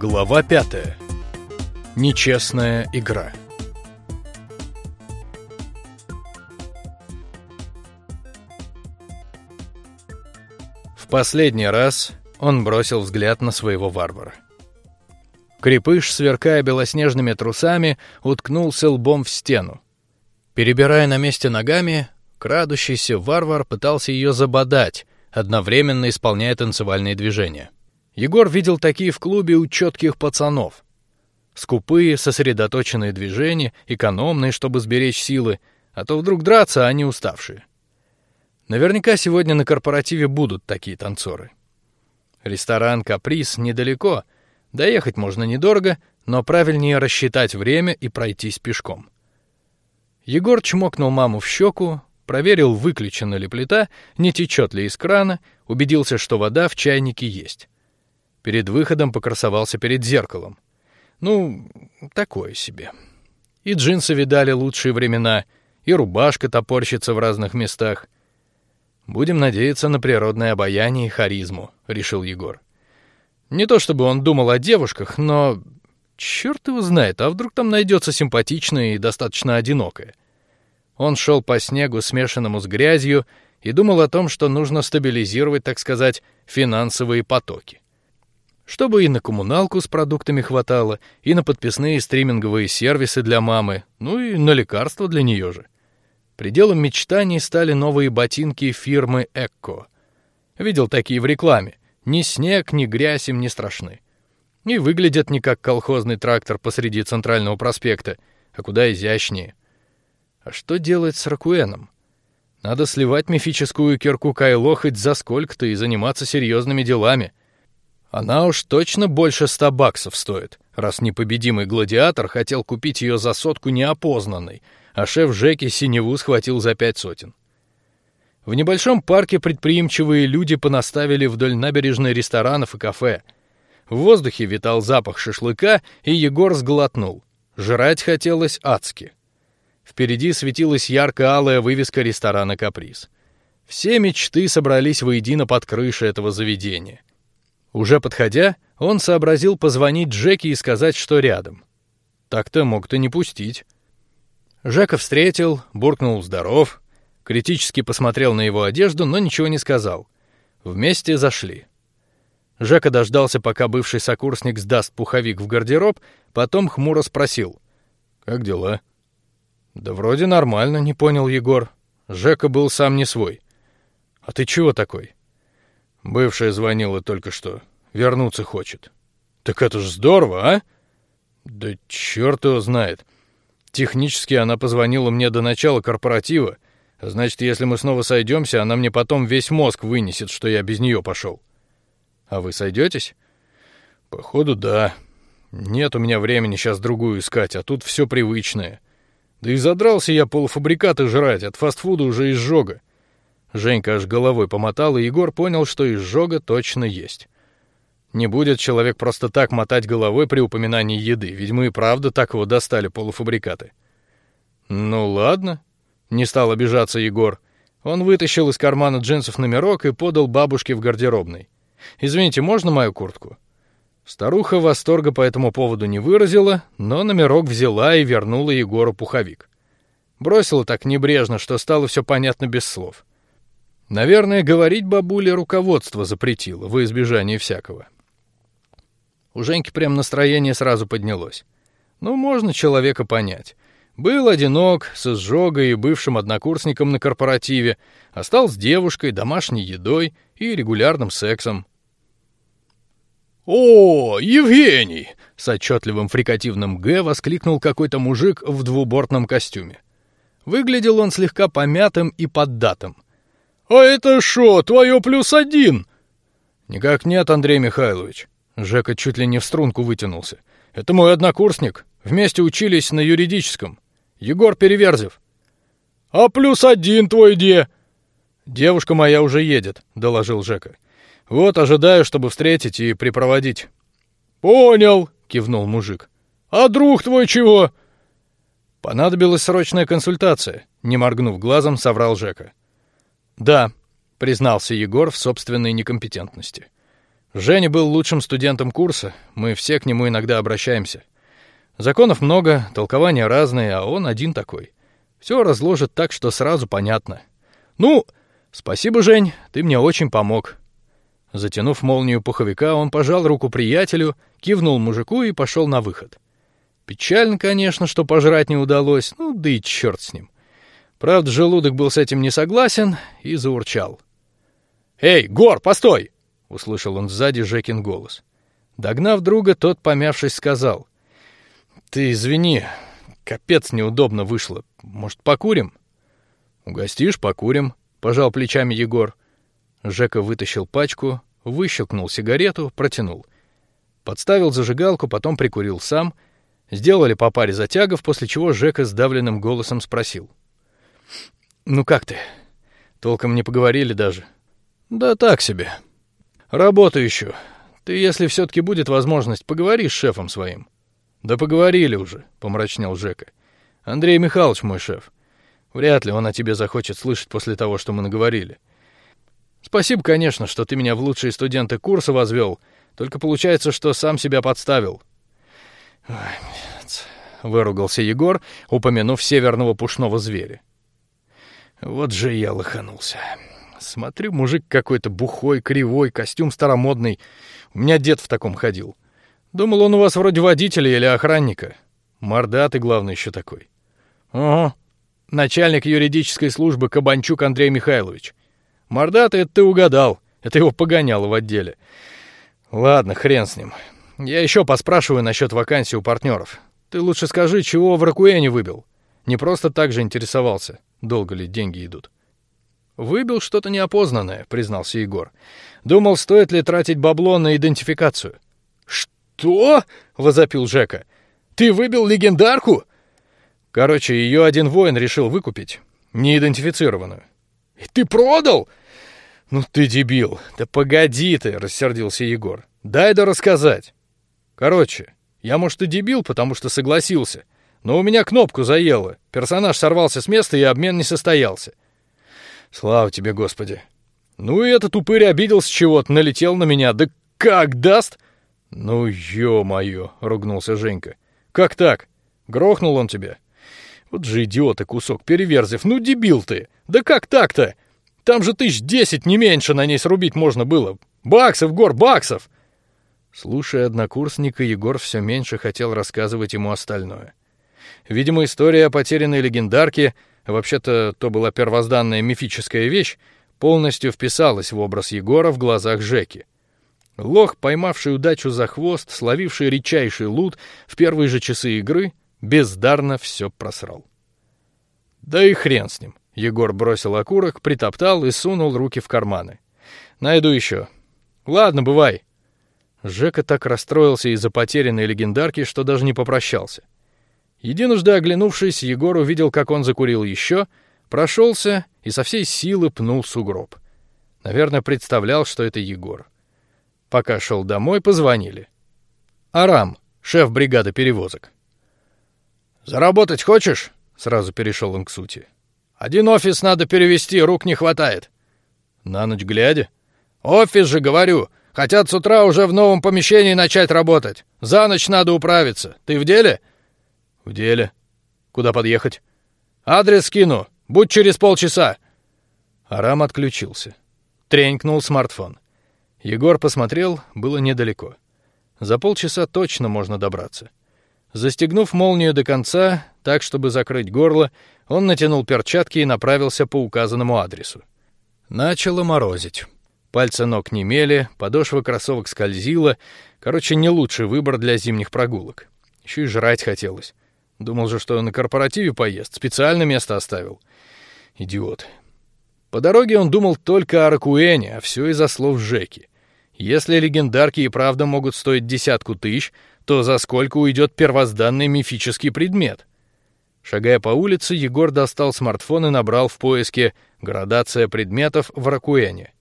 Глава пятая. Нечестная игра. В последний раз он бросил взгляд на своего варвара. Крепыш, сверкая белоснежными трусами, уткнулся лбом в стену. Перебирая на месте ногами, крадущийся варвар пытался ее забодать, одновременно исполняя танцевальные движения. Егор видел такие в клубе у четких пацанов. Скупые, сосредоточенные движения, экономные, чтобы сберечь силы, а то вдруг драться, а они уставшие. Наверняка сегодня на корпоративе будут такие танцоры. Ресторан Каприз недалеко, доехать можно недорого, но правильнее рассчитать время и пройтись пешком. Егор чмокнул маму в щеку, проверил, выключена ли плита, не течет ли из крана, убедился, что вода в чайнике есть. Перед выходом покрасовался перед зеркалом. Ну, такое себе. И джинсы видали лучшие времена, и рубашка топорщится в разных местах. Будем надеяться на природное обаяние и харизму, решил Егор. Не то чтобы он думал о девушках, но черт его знает, а вдруг там найдется симпатичная и достаточно одинокая. Он шел по снегу, смешанному с грязью, и думал о том, что нужно стабилизировать, так сказать, финансовые потоки, чтобы и на коммуналку с продуктами хватало, и на подписные стриминговые сервисы для мамы, ну и на лекарства для нее же. Пределом мечтаний стали новые ботинки фирмы Экко. Видел такие в рекламе. Ни снег, ни грязь им не страшны. И выглядят не как колхозный трактор посреди центрального проспекта, а куда изящнее. А что делать с Ракуэном? Надо сливать мифическую кирку Кайло хоть за сколько-то и заниматься серьезными делами. Она уж точно больше ста баксов стоит, раз непобедимый гладиатор хотел купить ее за сотку неопознанной, а шеф Жеки синеву схватил за пять сотен. В небольшом парке предприимчивые люди понаставили вдоль набережной ресторанов и кафе. В воздухе витал запах шашлыка, и Егор сглотнул. Жрать хотелось адски. Впереди светилась ярко-алая вывеска ресторана Каприз. Все мечты собрались воедино под крышей этого заведения. Уже подходя, он сообразил позвонить Джеки и сказать, что рядом. Так-то мог-то не пустить. Жека встретил, буркнул здоров, критически посмотрел на его одежду, но ничего не сказал. Вместе зашли. Жека дождался, пока бывший сокурсник сдаст пуховик в гардероб, потом хмуро спросил: "Как дела?" "Да вроде нормально", не понял Егор. Жека был сам не свой. "А ты чего такой?" Бывшая звонила только что, вернуться хочет. Так это ж здорово, а? Да черт его знает. Технически она позвонила мне до начала корпоратива, значит, если мы снова сойдемся, она мне потом весь мозг вынесет, что я без нее пошел. А вы сойдетесь? Походу, да. Нет у меня времени сейчас другую искать, а тут все привычное. Да и задрался я полуфабрикаты жрать, от фастфуда уже изжога. Женька аж головой помотал, и Егор понял, что изжога точно есть. Не будет человек просто так мотать головой при упоминании еды, ведь мы и правда так его достали полуфабрикаты. Ну ладно, не стал обижаться Егор. Он вытащил из кармана джинсов номерок и подал бабушке в гардеробной. Извините, можно мою куртку? Старуха восторга по этому поводу не выразила, но номерок взяла и вернула Егору пуховик. Бросила так небрежно, что стало все понятно без слов. Наверное, говорить бабуле руководство запретило во избежание всякого. У Женьки прям настроение сразу поднялось. Ну, можно человека понять. Был одинок, с изжогой и бывшим однокурсником на корпоративе, а стал с девушкой, домашней едой и регулярным сексом. О, Евгений! С отчетливым фрикативным г воскликнул какой-то мужик в двубортном костюме. Выглядел он слегка помятым и поддатым. А это что, твое плюс один? Никак нет, Андрей Михайлович. Жека чуть ли не в струнку вытянулся. Это мой однокурсник. Вместе учились на юридическом. Егор Переверзев. А плюс один твой где? Девушка моя уже едет, доложил Жека. Вот ожидаю, чтобы встретить и припроводить. Понял, кивнул мужик. А друг твой чего? Понадобилась срочная консультация. Не моргнув глазом, соврал Жека. Да, признался Егор в собственной некомпетентности. Женя был лучшим студентом курса, мы все к нему иногда обращаемся. Законов много, толкования разные, а он один такой. Все разложит так, что сразу понятно. Ну, спасибо, Жень, ты мне очень помог. Затянув молнию пуховика, он пожал руку приятелю, кивнул мужику и пошел на выход. Печально, конечно, что пожрать не удалось, ну да и черт с ним. Правда, желудок был с этим не согласен и заурчал. Эй, Гор, постой! услышал он сзади Жекин голос. Догнав друга, тот, помявшись, сказал: "Ты извини, капец неудобно вышло. Может, покурим?" "Угостишь, покурим", пожал плечами Егор. Жека вытащил пачку, выщелкнул сигарету, протянул, подставил зажигалку, потом прикурил сам. Сделали по паре затягов, после чего Жека сдавленным голосом спросил: "Ну как ты? Толком не поговорили даже?" "Да так себе. Работаю еще. Ты, если все-таки будет возможность, поговори с шефом своим. Да поговорили уже, помрачнел Жека. Андрей Михайлович мой шеф. Вряд ли он о тебе захочет слышать после того, что мы наговорили. Спасибо, конечно, что ты меня в лучшие студенты курса возвел. Только получается, что сам себя подставил. Ой, выругался Егор, упомянув северного пушного зверя. Вот же я лоханулся. Смотрю, мужик какой-то бухой, кривой, костюм старомодный. У меня дед в таком ходил. Думал, он у вас вроде водителя или охранника. Мордатый, главное, еще такой. Ого. Начальник юридической службы Кабанчук Андрей Михайлович. Мордатый, это ты угадал. Это его погоняло в отделе. Ладно, хрен с ним. Я еще поспрашиваю насчет вакансий у партнеров. Ты лучше скажи, чего в Ракуэне выбил. Не просто так же интересовался, долго ли деньги идут. Выбил что-то неопознанное, признался Егор. Думал, стоит ли тратить бабло на идентификацию. Что? возопил Жека. Ты выбил легендарку? Короче, ее один воин решил выкупить, неидентифицированную. И ты продал? Ну ты дебил. Да погоди ты, рассердился Егор. Дай да рассказать. Короче, я может и дебил, потому что согласился, но у меня кнопку заело. Персонаж сорвался с места и обмен не состоялся. Слава тебе, Господи. Ну и этот упырь обиделся чего-то, налетел на меня. Да как даст? Ну ё-моё, ругнулся Женька. Как так? Грохнул он тебя? Вот же идиот и кусок переверзев. Ну дебил ты. Да как так-то? Там же тысяч десять не меньше на ней срубить можно было. Баксов, гор, баксов. Слушая однокурсника, Егор все меньше хотел рассказывать ему остальное. Видимо, история о потерянной легендарке вообще-то то была первозданная мифическая вещь, полностью вписалась в образ Егора в глазах Жеки. Лох, поймавший удачу за хвост, словивший редчайший лут в первые же часы игры, бездарно все просрал. Да и хрен с ним. Егор бросил окурок, притоптал и сунул руки в карманы. Найду еще. Ладно, бывай. Жека так расстроился из-за потерянной легендарки, что даже не попрощался. Единожды оглянувшись, Егор увидел, как он закурил еще, прошелся и со всей силы пнул сугроб. Наверное, представлял, что это Егор. Пока шел домой, позвонили. Арам, шеф бригады перевозок. Заработать хочешь? Сразу перешел он к сути. Один офис надо перевести, рук не хватает. На ночь глядя. Офис же говорю. Хотят с утра уже в новом помещении начать работать. За ночь надо управиться. Ты в деле? В деле. Куда подъехать? Адрес скину. Будь через полчаса. Арам отключился. Тренькнул смартфон. Егор посмотрел, было недалеко. За полчаса точно можно добраться. Застегнув молнию до конца, так чтобы закрыть горло, он натянул перчатки и направился по указанному адресу. Начало морозить. Пальцы ног немели, подошва кроссовок скользила. Короче, не лучший выбор для зимних прогулок. Еще и жрать хотелось. Думал же, что на корпоративе поест, специально место оставил. Идиот. По дороге он думал только о Ракуэне, а все из-за слов Жеки. Если легендарки и правда могут стоить десятку тысяч, то за сколько уйдет первозданный мифический предмет? Шагая по улице, Егор достал смартфон и набрал в поиске градация предметов в Ракуэне.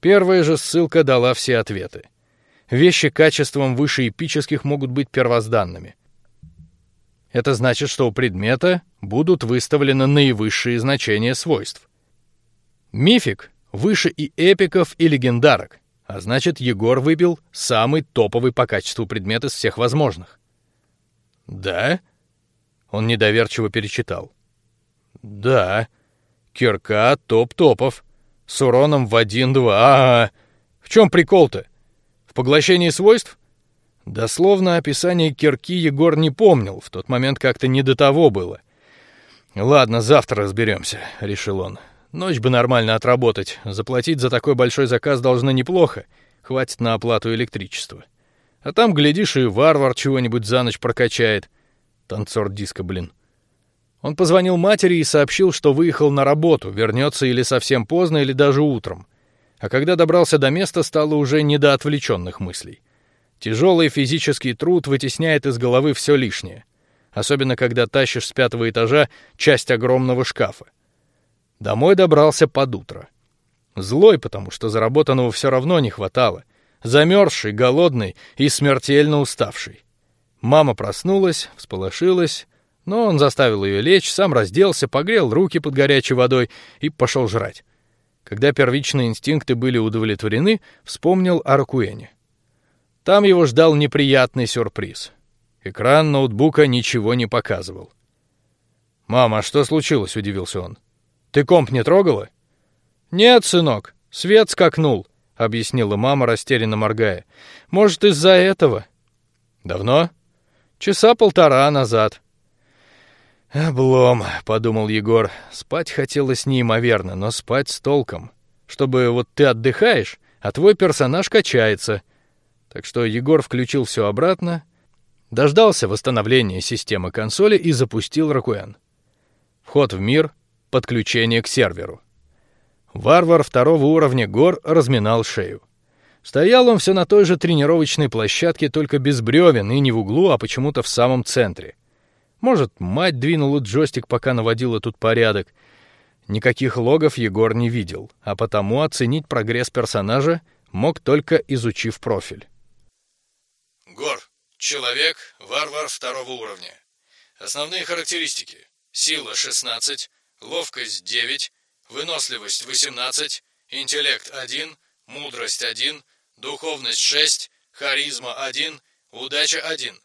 Первая же ссылка дала все ответы. Вещи качеством выше эпических могут быть первозданными. Это значит, что у предмета будут выставлены наивысшие значения свойств. Мифик выше и эпиков и легендарок. А значит, Егор выбил самый топовый по качеству предмет из всех возможных. Да? Он недоверчиво перечитал. Да. Кирка топ топов. С уроном в один-два. В чем прикол-то? В поглощении свойств? Дословно описание кирки Егор не помнил, в тот момент как-то не до того было. Ладно, завтра разберемся, решил он. Ночь бы нормально отработать, заплатить за такой большой заказ должно неплохо, хватит на оплату электричества. А там глядишь и варвар чего-нибудь за ночь прокачает. Танцор диска, блин. Он позвонил матери и сообщил, что выехал на работу, вернется или совсем поздно, или даже утром. А когда добрался до места, стало уже не до отвлеченных мыслей. Тяжелый физический труд вытесняет из головы все лишнее, особенно когда тащишь с пятого этажа часть огромного шкафа. Домой добрался под утро, злой, потому что заработанного все равно не хватало, замерзший, голодный и смертельно уставший. Мама проснулась, всполошилась, но он заставил ее лечь, сам разделся, погрел руки под горячей водой и пошел жрать. Когда первичные инстинкты были удовлетворены, вспомнил о Ракуэне. Там его ждал неприятный сюрприз. Экран ноутбука ничего не показывал. Мама, а что случилось? удивился он. Ты комп не трогала? Нет, сынок, свет скакнул, объяснила мама растерянно моргая. Может из-за этого? Давно? Часа полтора назад. Облом, подумал Егор. Спать хотелось неимоверно, но спать с толком, чтобы вот ты отдыхаешь, а твой персонаж качается. Так что Егор включил все обратно, дождался восстановления системы консоли и запустил Ракуэн. Вход в мир, подключение к серверу. Варвар второго уровня гор разминал шею. Стоял он все на той же тренировочной площадке, только без бревен и не в углу, а почему-то в самом центре. Может, мать двинула джойстик, пока наводила тут порядок. Никаких логов Егор не видел, а потому оценить прогресс персонажа мог только изучив профиль. Гор. Человек, варвар второго уровня. Основные характеристики. Сила 16, ловкость 9, выносливость 18, интеллект 1, мудрость 1, духовность 6, харизма 1, удача 1.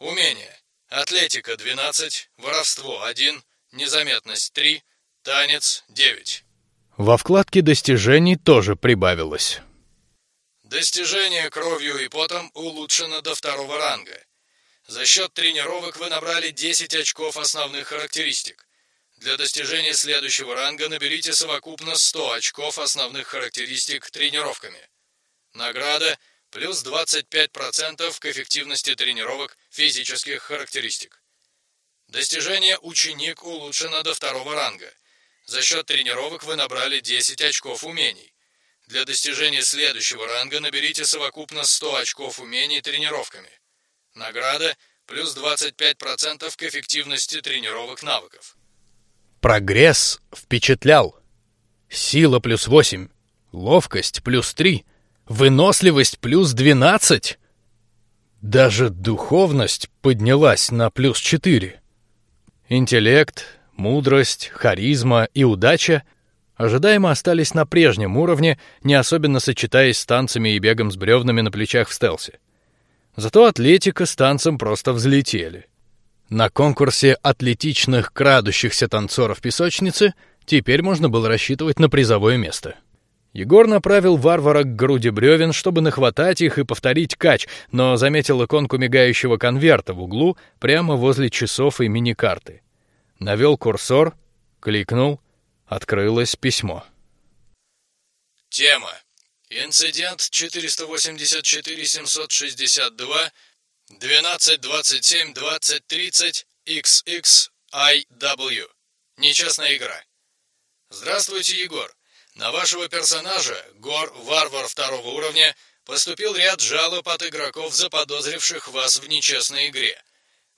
Умения. Атлетика 12, воровство 1, незаметность 3, танец 9. Во вкладке достижений тоже прибавилось. Достижение кровью и потом улучшено до второго ранга. За счет тренировок вы набрали 10 очков основных характеристик. Для достижения следующего ранга наберите совокупно 100 очков основных характеристик тренировками. Награда плюс 25% к эффективности тренировок физических характеристик. Достижение ученик улучшено до второго ранга. За счет тренировок вы набрали 10 очков умений. Для достижения следующего ранга наберите совокупно 100 очков умений тренировками. Награда плюс 25% к эффективности тренировок навыков. Прогресс впечатлял. Сила плюс 8, ловкость плюс 3, выносливость плюс 12. Даже духовность поднялась на плюс 4. Интеллект, мудрость, харизма и удача ожидаемо остались на прежнем уровне, не особенно сочетаясь с танцами и бегом с бревнами на плечах в стелсе. Зато атлетика с танцем просто взлетели. На конкурсе атлетичных крадущихся танцоров песочницы теперь можно было рассчитывать на призовое место. Егор направил варвара к груди бревен, чтобы нахватать их и повторить кач, но заметил иконку мигающего конверта в углу прямо возле часов и мини-карты. Навел курсор, кликнул, Открылось письмо. Тема. Инцидент 484-762 12-27-20-30 XXIW. Нечестная игра. Здравствуйте, Егор. На вашего персонажа, Гор Варвар второго уровня, поступил ряд жалоб от игроков, заподозривших вас в нечестной игре.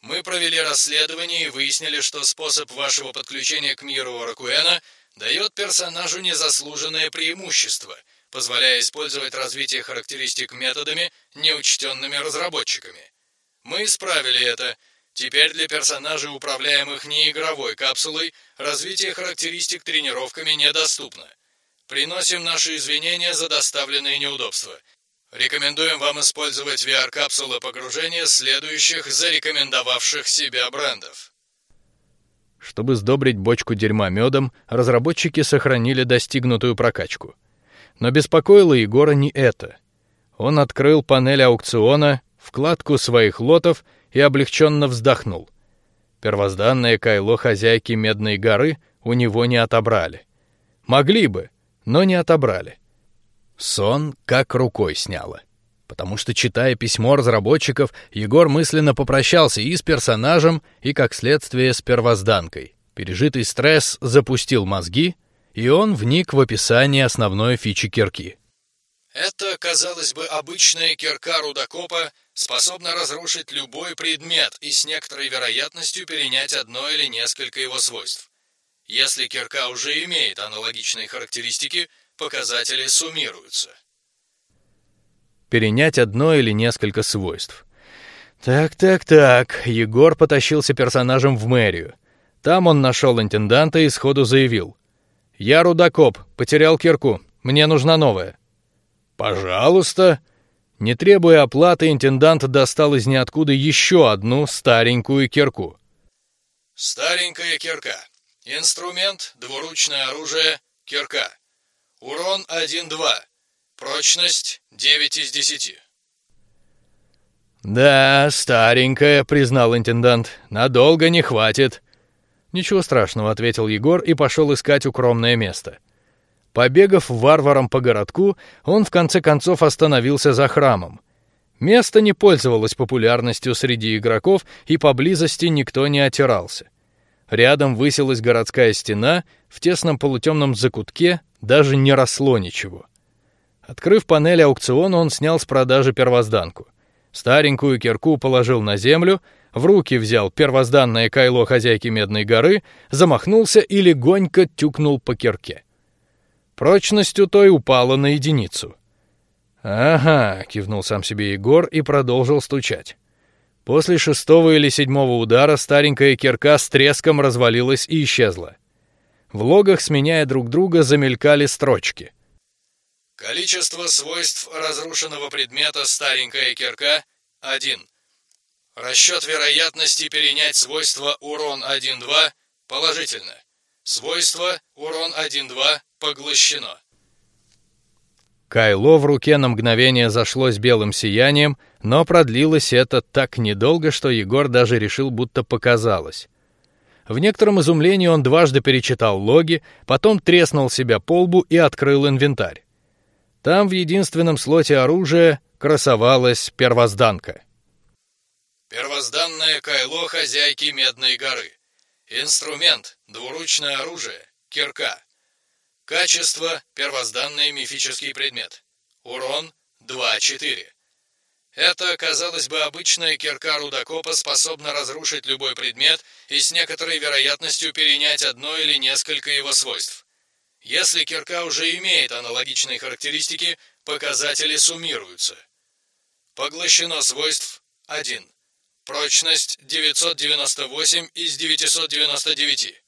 Мы провели расследование и выяснили, что способ вашего подключения к миру Ракуэна – дает персонажу незаслуженное преимущество, позволяя использовать развитие характеристик методами, неучтенными разработчиками. Мы исправили это. Теперь для персонажей, управляемых не игровой капсулой, развитие характеристик тренировками недоступно. Приносим наши извинения за доставленные неудобства. Рекомендуем вам использовать VR-капсулы погружения следующих зарекомендовавших себя брендов. Чтобы сдобрить бочку дерьма медом, разработчики сохранили достигнутую прокачку. Но беспокоило Егора не это. Он открыл панель аукциона, вкладку своих лотов и облегченно вздохнул. Первозданное кайло хозяйки Медной горы у него не отобрали. Могли бы, но не отобрали. Сон как рукой сняло. Потому что, читая письмо разработчиков, Егор мысленно попрощался и с персонажем, и, как следствие, с первозданкой. Пережитый стресс запустил мозги, и он вник в описание основной фичи кирки. Это, казалось бы, обычная кирка рудокопа способна разрушить любой предмет и с некоторой вероятностью перенять одно или несколько его свойств. Если кирка уже имеет аналогичные характеристики, показатели суммируются. Перенять одно или несколько свойств. Так, так, так. Егор потащился персонажем в мэрию. Там он нашел интенданта и сходу заявил: "Я рудокоп, потерял кирку, мне нужна новая". "Пожалуйста". Не требуя оплаты, интендант достал из ниоткуда еще одну старенькую кирку. Старенькая кирка. Инструмент, двуручное оружие, кирка. Урон 1-2. Прочность 9 из 10. Да, старенькая, признал интендант. Надолго не хватит. Ничего страшного, ответил Егор и пошел искать укромное место. Побегав варваром по городку, он в конце концов остановился за храмом. Место не пользовалось популярностью среди игроков, и поблизости никто не отирался. Рядом высилась городская стена, в тесном полутемном закутке даже не росло ничего. Открыв панель аукциона, он снял с продажи первозданку. Старенькую кирку положил на землю, в руки взял первозданное кайло хозяйки Медной горы, замахнулся и легонько тюкнул по кирке. Прочность у той упала на единицу. Ага, кивнул сам себе Егор и продолжил стучать. После шестого или седьмого удара старенькая кирка с треском развалилась и исчезла. В логах, сменяя друг друга, замелькали строчки. Количество свойств разрушенного предмета старенькая кирка — один. Расчет вероятности перенять свойство урон 1-2 положительно. Свойство урон 1-2 поглощено. Кайло в руке на мгновение зашлось белым сиянием, но продлилось это так недолго, что Егор даже решил, будто показалось. В некотором изумлении он дважды перечитал логи, потом треснул себя по лбу и открыл инвентарь. Там в единственном слоте оружия красовалась первозданка. Первозданное кайло хозяйки Медной горы. Инструмент, двуручное оружие, кирка. Качество – первозданный мифический предмет. Урон – 2-4. Это, казалось бы, обычная кирка рудокопа способна разрушить любой предмет и с некоторой вероятностью перенять одно или несколько его свойств. Если кирка уже имеет аналогичные характеристики, показатели суммируются. Поглощено свойств 1. Прочность 998 из 999.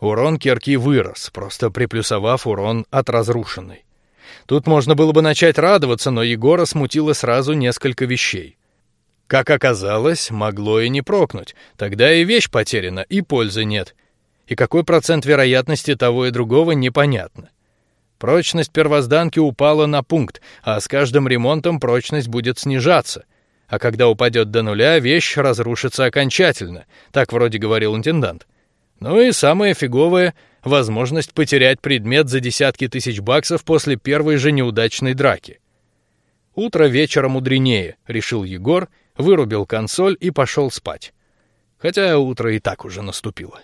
Урон кирки вырос, просто приплюсовав урон от разрушенной. Тут можно было бы начать радоваться, но Егора смутило сразу несколько вещей. Как оказалось, могло и не прокнуть. Тогда и вещь потеряна, и пользы нет. И какой процент вероятности того и другого непонятно. Прочность первозданки упала на пункт, а с каждым ремонтом прочность будет снижаться. А когда упадет до нуля, вещь разрушится окончательно. Так вроде говорил интендант. Ну и самое фиговое — возможность потерять предмет за десятки тысяч баксов после первой же неудачной драки. Утро вечера мудренее, решил Егор, вырубил консоль и пошел спать. Хотя утро и так уже наступило.